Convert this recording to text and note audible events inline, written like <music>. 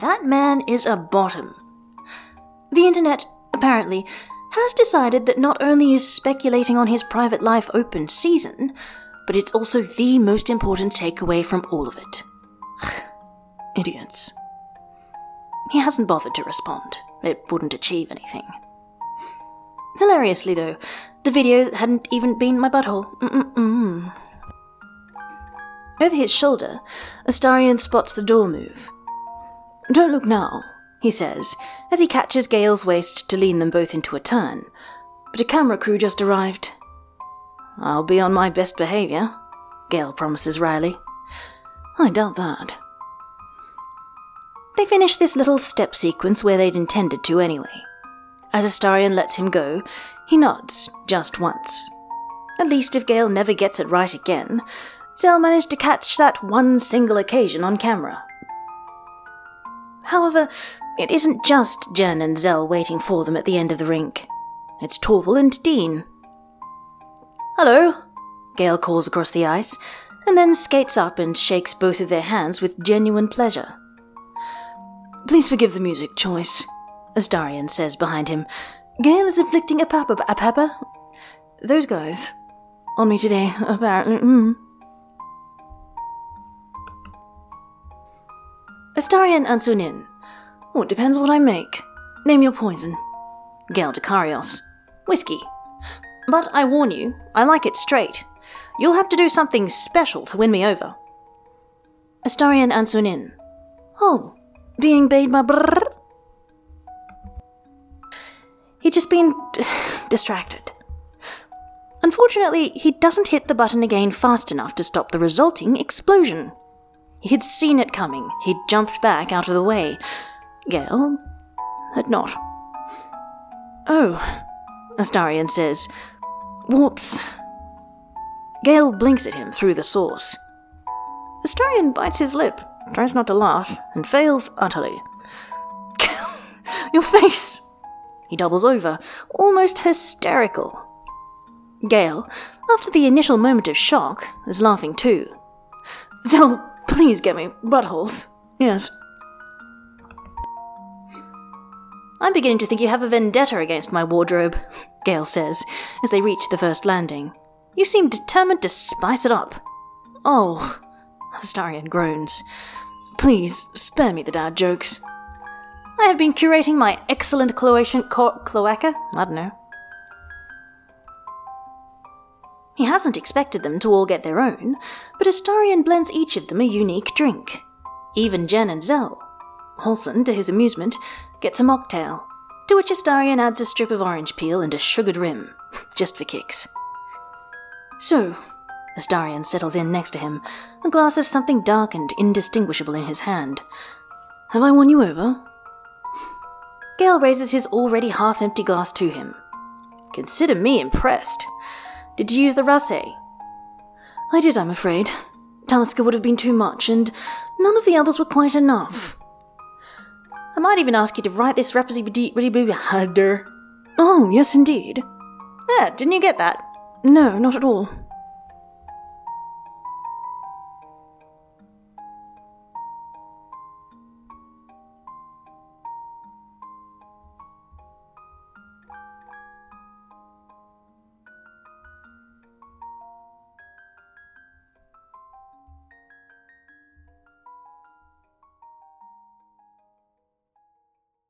That man is a bottom. The internet, apparently, has decided that not only is speculating on his private life open season, but it's also the most important takeaway from all of it. <sighs> Idiots. He hasn't bothered to respond. It wouldn't achieve anything. Hilariously, though, the video hadn't even been my butthole. Mm-mm-mm. Over his shoulder, Astarion spots the door move. Don't look now, he says, as he catches Gale's waist to lean them both into a turn. But a camera crew just arrived. I'll be on my best behavior, Gale promises Riley. I doubt that. They finish this little step sequence where they'd intended to anyway. As Astarion lets him go, he nods, just once. At least if Gale never gets it right again, Zell managed to catch that one single occasion on camera. However, it isn't just Jen and Zell waiting for them at the end of the rink. It's Torval and Dean. Hello, Gale calls across the ice, and then skates up and shakes both of their hands with genuine pleasure. Please forgive the music choice, Astarion says behind him. Gale is inflicting a papa a papa. Those guys. On me today, apparently. Mm. Astarion Ancunín. Oh, it depends what I make. Name your poison. Gale Dekarios. Whiskey. But I warn you, I like it straight. You'll have to do something special to win me over. Astarion Ancunín. Oh, being paid by brrr. He'd just been <sighs> distracted. Unfortunately, he doesn't hit the button again fast enough to stop the resulting explosion. He'd seen it coming. He'd jumped back out of the way. Gale had not. Oh, Astarion says. Whoops. Gale blinks at him through the source. Astarion bites his lip, tries not to laugh, and fails utterly. <laughs> Your face! He doubles over, almost hysterical. Gale, after the initial moment of shock, is laughing too. Zell, please get me buttholes. Yes. I'm beginning to think you have a vendetta against my wardrobe, Gale says, as they reach the first landing. You seem determined to spice it up. Oh, Astarion groans. Please, spare me the dad jokes. I have been curating my excellent cloacian co- cloaca. I don't know. He hasn't expected them to all get their own, but Astarion blends each of them a unique drink. Even Jen and Zell. Halsin, to his amusement, gets a mocktail, to which Astarion adds a strip of orange peel and a sugared rim, <laughs> just for kicks. So, Astarion settles in next to him, a glass of something dark and indistinguishable in his hand. Have I won you over? Gale raises his already half empty glass to him. Consider me impressed. Did you use the rosé? I did, I'm afraid. Talisker would have been too much, and none of the others were quite enough. I might even ask you to write this recipe. Oh, yes, indeed. Yeah, didn't you get that? No, not at all.